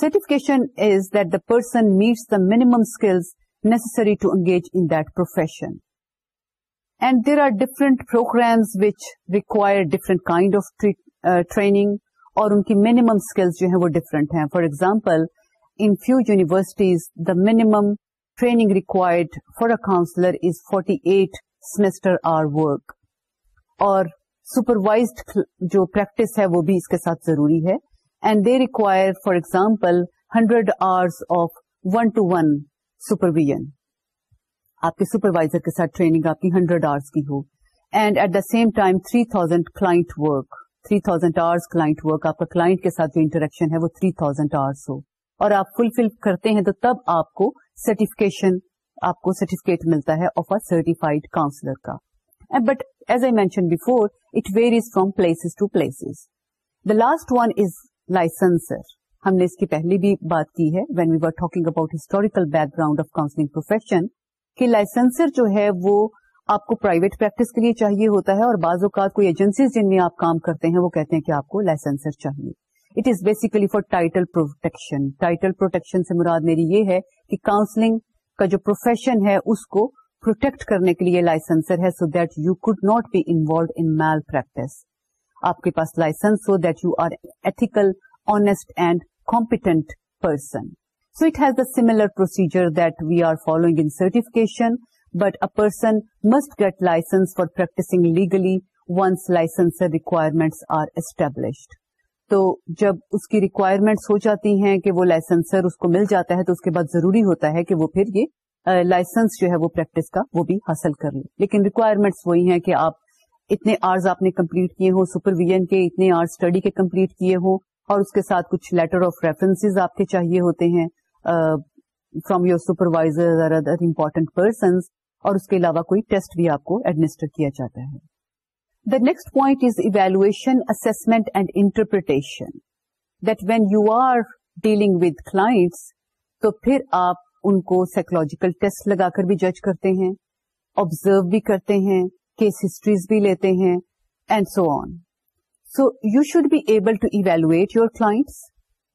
A: certification is that the person meets the minimum skills necessary to engage in profession and there are different programmes which require different kind of training اور ان کی minimum skills جو ہیں وہ different ہیں for example N few universities the مممم training required for a counsellor is forty eight semester are work اور supervise جو practice ہے وہ بھی اس کے ساتھ ضروری ہے and they require for example hundred hours of one to one supervision آپ کے سپروائزر کے ساتھ ٹریننگ آپ کی ہنڈریڈ آورس کی ہو and at the same time three thousand client work three thousand hours client work آپ کا کلاٹ کے ساتھ جو انٹریکشن ہے وہ تھری تھاؤزینڈ آورس ہو اور آپ فل فل کرتے ہیں تو تب آپ کو سرٹیفکیشن آپ کو سرٹیفکیٹ ملتا ہے آف سرٹیفائڈ کاؤنسلر کا but as I mention before it varies from places to places the last one is licensure ہم نے اس کی پہلی بھی بات کی ہے when we are talking about historical background of counselling profession کہ لائسنسر جو ہے وہ آپ کو پرائیویٹ پریکٹس کے لیے چاہیے ہوتا ہے اور بعض اوقات کوئی ایجنسیز جن میں آپ کام کرتے ہیں وہ کہتے ہیں کہ آپ کو لائسنسر چاہیے it is basically for title protection title protection سے مراد میری یہ ہے کہ کاؤنسلنگ کا جو پروفیشن ہے اس کو پروٹیکٹ کرنے کے لیے لائسنسر ہے so that you could not be involved in malpractice آپ کے پاس لائسنس ہو that you are ethical honest and competent person so it has the similar procedure that we are following in certification but a person must get licence for practising legally once licensure requirements are established تو جب اس کی requirements ہو جاتی ہیں کہ وہ licensor اس کو مل جاتا ہے تو اس کے بعد ضروری ہوتا ہے کہ وہ پھر یہ لائسنس جو ہے وہ پریکٹس کا وہ بھی حاصل کر لیں لیکن ریکوائرمنٹس وہی ہیں کہ آپ اتنے آرز آپ نے کمپلیٹ کیے ہوں سپرویژن کے اتنے آرز اسٹڈی کے کمپلیٹ کیے ہوں اور اس کے ساتھ کچھ لیٹر آف ریفرنسز آپ کے چاہیے ہوتے ہیں فرام یور سپروائزر اور ادر امپورٹنٹ پرسنز اور اس کے علاوہ کوئی ٹیسٹ بھی آپ کو ایڈمنسٹر کیا جاتا ہے the next point is evaluation assessment and interpretation that when you are dealing with clients تو پھر آپ ان کو سائیکولوجیکل ٹیسٹ لگا کر بھی جج کرتے ہیں آبزرو بھی کرتے ہیں کیس ہسٹریز بھی لیتے ہیں and so on so you should be able to evaluate your clients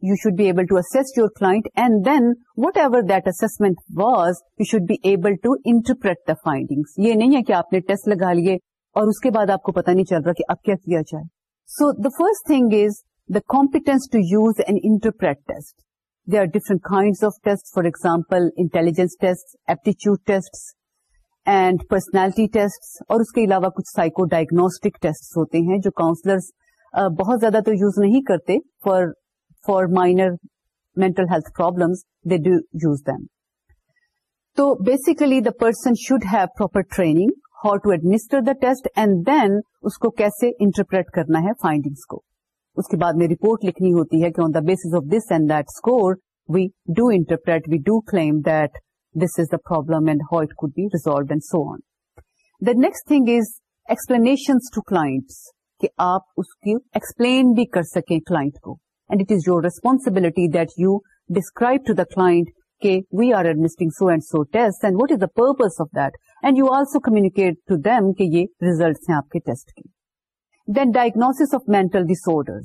A: you should be able to assess your client and then whatever that assessment was you should be able to interpret the finding یہ نہیں ہے کہ آپ نے test لگا لیے اور اس کے بعد آپ کو پتا نہیں چل رہا کہ اب کیا کیا جائے so the first thing is the competence to use and interpret test they are different kinds of test for example intelligence test aptitude test and personality test اور اس کے علاوہ کچھ سائیکو ڈائگنوسٹک ٹیسٹ ہوتے ہیں جو کاؤنسلرس بہت زیادہ تو یوز نہیں کرتے for for minor mental health problems they do use تو basically the person should have proper training how to administer the test and then اس کو کیسے انٹرپریٹ کرنا ہے فائنڈنگس کو اس کے بعد میں رپورٹ لکھنی ہوتی ہے کہ on the base of this and that score we do interpret we do claim that this is the problem and how it could be resolved so on the next thing is explanation to clients کہ آپ اس کی explain بھی کر سکیں client کو and it is your responsibility that you describe to the client کہ we are administering so and so test and what is the purpose of that and you also communicate to them کہ یہ results ہیں آپ کے test کے then diagnosis of mental disorder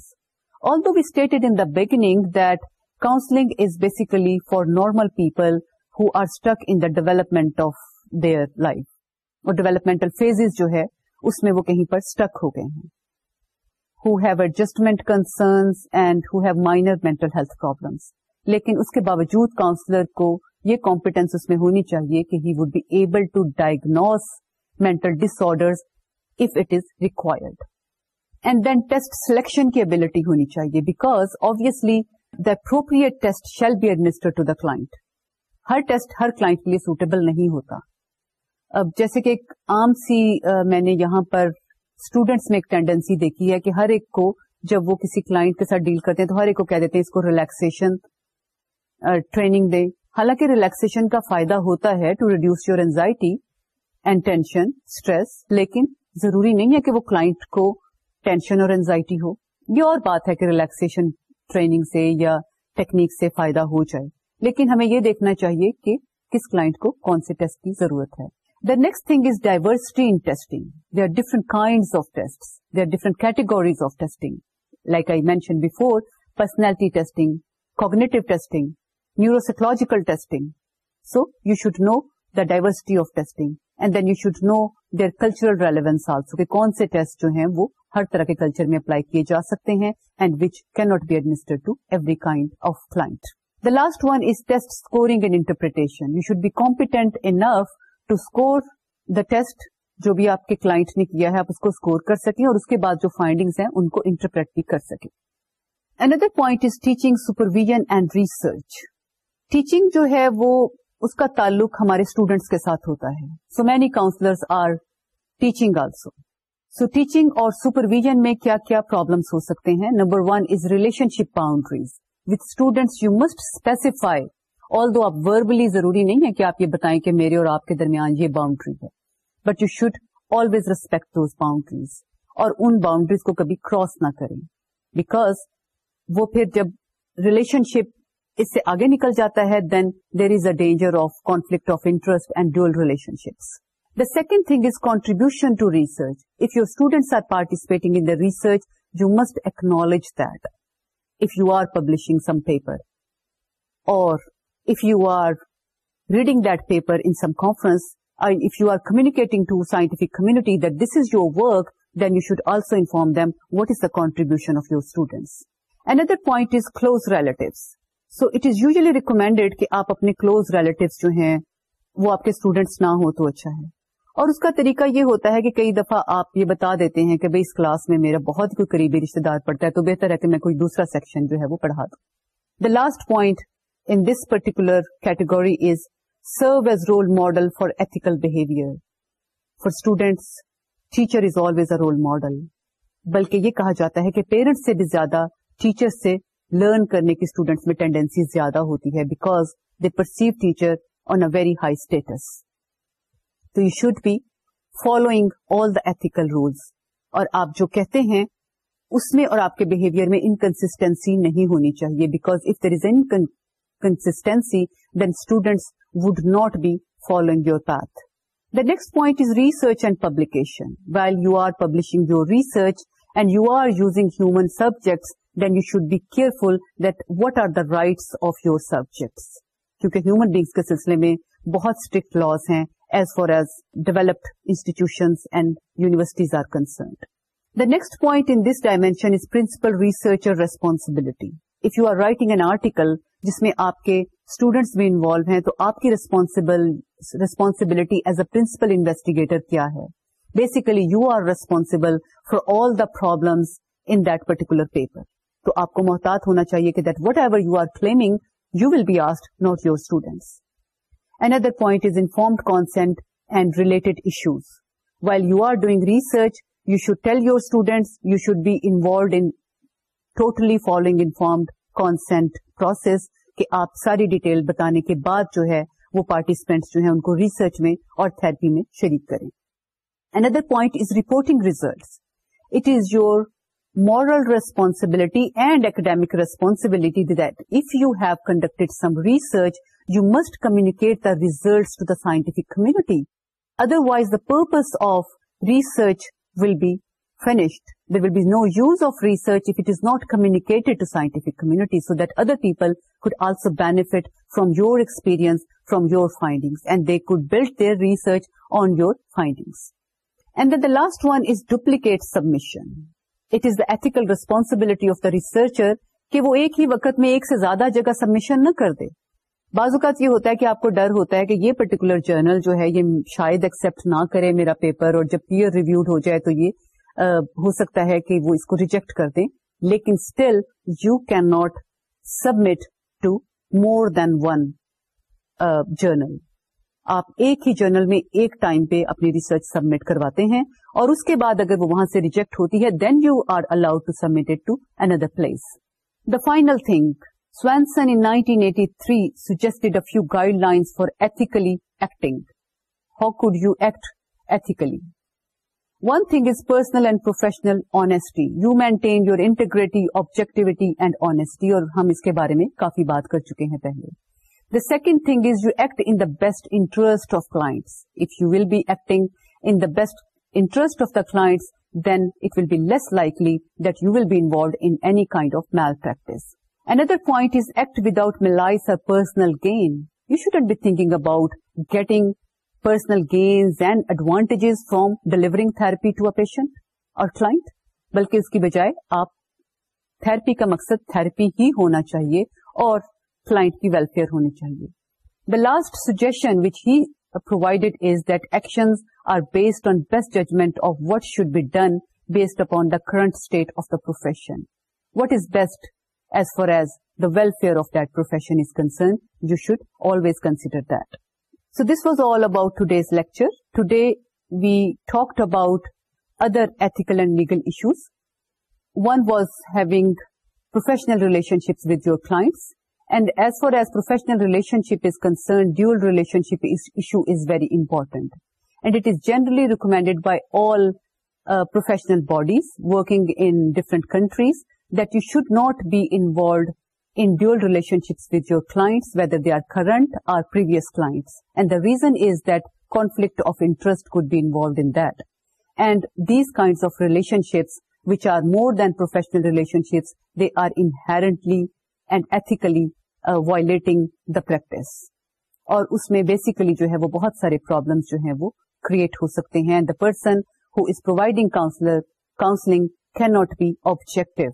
A: also be state N the beginning that counselling is basically for normal people who are stuck in development of their life اور developmental phases جو ہے اس میں وہ کہیں پر اسٹک ہو گئے ہیں have adjustment concerns and who minor mental health problem لیکن اس کے باوجود کاؤنسلر کو یہ کافیڈینس میں ہونی چاہیے کہ he would be able to diagnose mental disorders if it is required and then test selection کی ابلٹی ہونی چاہیے because obviously the appropriate test shall be administer to the client ہر ٹیسٹ ہر کے لیے سوٹیبل نہیں ہوتا اب جیسے کہ ایک عام سی میں نے یہاں پر اسٹوڈینٹس میں ایک ٹینڈینسی دیکھی ہے کہ ہر ایک کو جب وہ کسی کلائنٹ کے ساتھ ڈیل کرتے ہیں تو ہر ایک کو کہہ دیتے ہیں اس کو ریلیکسن ٹریننگ دیں حالانکہ ریلیکسن کا فائدہ ہوتا ہے to reduce your anxiety and tension stress لیکن ضروری نہیں ہے کہ وہ کلائنٹ کو ٹینشن اور انزائٹی ہو یہ اور بات ہے کہ ریلیکسیشن ٹریننگ سے یا ٹیکنیک سے فائدہ ہو جائے لیکن ہمیں یہ دیکھنا چاہیے کہ کس کلائنٹ کو کون سے ٹیسٹ کی ضرورت ہے the next thing is diversity in testing they are different kind of test they are of testing like I mention before personality testing cognitive testing neuropsychological testing so you should know the diversity of testing and then you should know their cultural relevance also کہ کون سے test جو ہیں وہ ہر طرح کے culture میں اپلائی کیے جا سکتے ہیں and which can not be administered to every kind of client the last one is test scoring and interpretation you should be competent enough to score the test جو بھی آپ کے کلاٹ نے کیا ہے آپ اس کو اسکور کر سکیں اور اس کے بعد جو فائنڈنگز ہیں ان کو انٹرپریٹ بھی کر سکیں another point is teaching supervision and research teaching جو ہے وہ اس کا تعلق ہمارے اسٹوڈینٹس کے ساتھ ہوتا ہے so many counsellors are teaching also so teaching اور سپرویژن میں کیا کیا پرابلمس ہو سکتے ہیں number one is relationship boundaries with students you must specify although آپ وربلی ضروری نہیں ہے کہ آپ یہ بتائیں کہ میرے اور آپ کے درمیان یہ باؤنڈری ہے but you should always respect those boundaries اور ان باؤنڈریز کو کبھی کراس نہ کریں بیکاز وہ پھر جب ریلیشن شپ اس سے آگے نکل جاتا ہے then there is a danger of conflict of interest and dual relation ships the second thing is contribution to research if your students are participating in research you must acknowledge if you are publishing some paper اور if you are reading the paper in conference you are communicating to scientific community that this is your work then you should also inform them what is the contribution of your students and other point is close relative so it is usually recommended کہ آپ اپنے close relatives جو ہیں وہ آپ کے students نہ ہو تو اچھا ہے اور اس کا طریقہ یہ ہوتا ہے کہ کئی دفعہ آپ یہ بتا دیتے ہیں کہ بھائی اس کلاس میں میرا بہت کوئی قریبی رشتے دار پڑتا ہے تو بہتر ہے کہ میں کوئی دوسرا سیکشن جو ہے وہ پڑھا دوں the last point in this particular category is serve as role model for ethical behaviour for students teacher is always a role model بلکہ یہ کہا جاتا ہے کہ پیرنٹس سے بھی زیادہ ٹیچر سے لرن کرنے کی اسٹوڈینٹس میں ٹینڈینسی زیادہ ہوتی ہے because they perceive teacher on a very high status تو you should be following all the ethical rules اور آپ جو کہتے ہیں اس میں اور آپ کے بہیویئر میں انکنسٹینسی نہیں ہونی چاہیے because if there is inconsistency then students would not be following your path the next point is research and publication well you are publishing your research and you are using human subjects then you should be careful that what are the rights of your subjects کیونکہ human beings کے سلسلے میں بہت strict laws ہیں as far as developed institutions and universities are concerned the next point in this dimension is principal researcher responsibility. Responsibility if you are writing an article جس میں آپ کے اسٹوڈینٹس بھی انوالو ہیں تو آپ کی responsibility as a principal investigator کیا ہے basically you are responsible for all the problem in that particular paper تو آپ کو محتاط ہونا چاہیے کہ that whatever you are claiming you will be asked not your students Another point is informed consent and related issues. While you are doing research, you should tell your students, you should be involved in totally following informed consent process کہ آپ ساری detail بتانے کے بعد جو ہے وہ participants جو ہیں ان کو ریسرچ میں اور تھرپی میں شریک کریں another point is reporting results it is your moral responsibility and academic responsibility that if you have conducted some research you must communicate the result to the ethic committee otherwise the purpose of research will be finished the will be no use of research if it is not communicated to scientific committee so that other people benefit from your experience from your findings and they could blood their research on your finding and then the last one is duplicate submission it is the ethical responsibility of the researcher کہ وہ ایک ہی وقت میں ایک سے زیادہ جگہ submission نہ کر دے بعض اوقات یہ ہوتا ہے کہ آپ کو ڈر ہوتا ہے کہ یہ پرٹیکولر جرنل جو ہے یہ شاید ایکسپٹ نہ کرے میرا پیپر اور جب پیئر ریویوڈ ہو جائے تو یہ ہو سکتا ہے کہ وہ اس کو ریجیکٹ کر دیں لیکن still you can not submit to more than one journal آپ ایک ہی جرنل میں ایک ٹائم پہ اپنی ریسرچ سبمٹ کرواتے ہیں اور اس کے بعد اگر وہ وہاں سے ریجیکٹ ہوتی ہے then you are allowed to submit it to another place the final thing Swenson nineteen eighty three suggested if you guideline for ethically acting how good you act ethically one thing is personal and professional honesty you maintain your integrity objectivity and honesty اور ہم اس کے بارے میں کافی بات کر چکے ہیں the second thing is you act in best interest of client if you will be acting in the best interest of the clients then it will be less likely that you will be involved any kind of malpractice Another point is act without malice or personal gain. You shouldn't be thinking about getting personal gains and advantages from delivering therapy to a patient or client. بلکہ اس کی بجائے آپ therapy کا مقصد therapy ہی ہونا چاہیے اور کلائنٹ کی ویلفیئر ہونی چاہیے the last suggestion which he provided is that action are based on best judgment of what should be done based upon the current state of the profession what is best as far as the welfare of that profession is concerned. You should always consider that. So this was all about today's lecture. Today we talked about other ethical and legal issues. One was having professional relationships with your clients. And as far as professional relationship is concerned, dual relationship issue is very important. And it is generally recommended by all uh, professional bodies working in different countries that you should not be involved in dual relationships with your class whether they are current or previous clients and the reason is that conflict of interest would be involved in it and these kinds of relationships which are more than professional relationships they are inherently and ethically violating the practice اور اس میں basically جو ہے بہت سارے problems جو ہے create ہو سکتے ہیں and the person his providing counsellor counselling can not be objective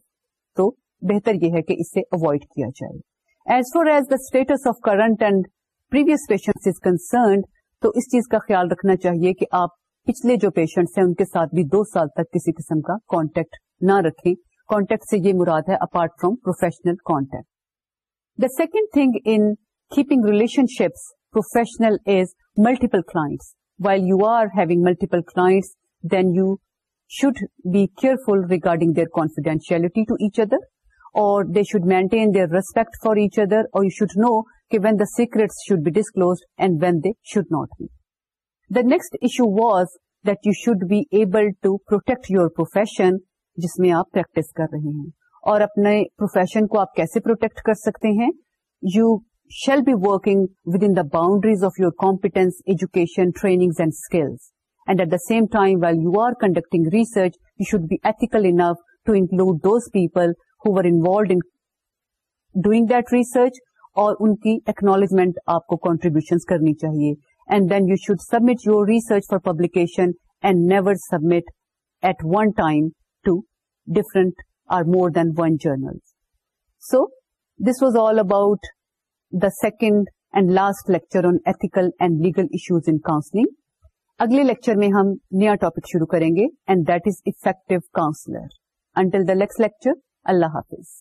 A: تو بہتر یہ ہے کہ اسے اوائڈ کیا جائے as far as the status of current and previous patient is concerned تو اس چیز کا خیال رکھنا چاہیے کہ آپ پچھلے جو پیشنٹس ہیں ان کے ساتھ بھی دو سال تک کسی قسم کا کانٹیکٹ نہ رکھیں کانٹیکٹ سے یہ مراد ہے apart from professional contact the second thing in keeping relation ships professional is multiple class while you are having multiple clients then you should be careful regarding their confidentiality to each other اور they should maintain their respect for each other اور you should know کہ when the secret should be disclosed and when they should not be the next issue was that you should be able to protect your profession جس میں آپ practice کر رہے ہیں اور اپنے پروفیشن کو آپ کیسے پروٹیکٹ کر سکتے ہیں you shall be working within the boundaries of your competence education trainings and skills and at the same time well you are conducting research you should be ethical enough to allowed those people who are involved in doing that research اور ان کی acknowledgement آپ کو contribution کرنی چاہیے and then you should submit your research for publication and never submit at one time to different or more than one journal so this was all about the second and last lecture on ethical and legal issues in counselling اگلے lecture میں ہم نیا topic شروع کریں گے and that is effective counsellor until the next lecture اللہ حافظ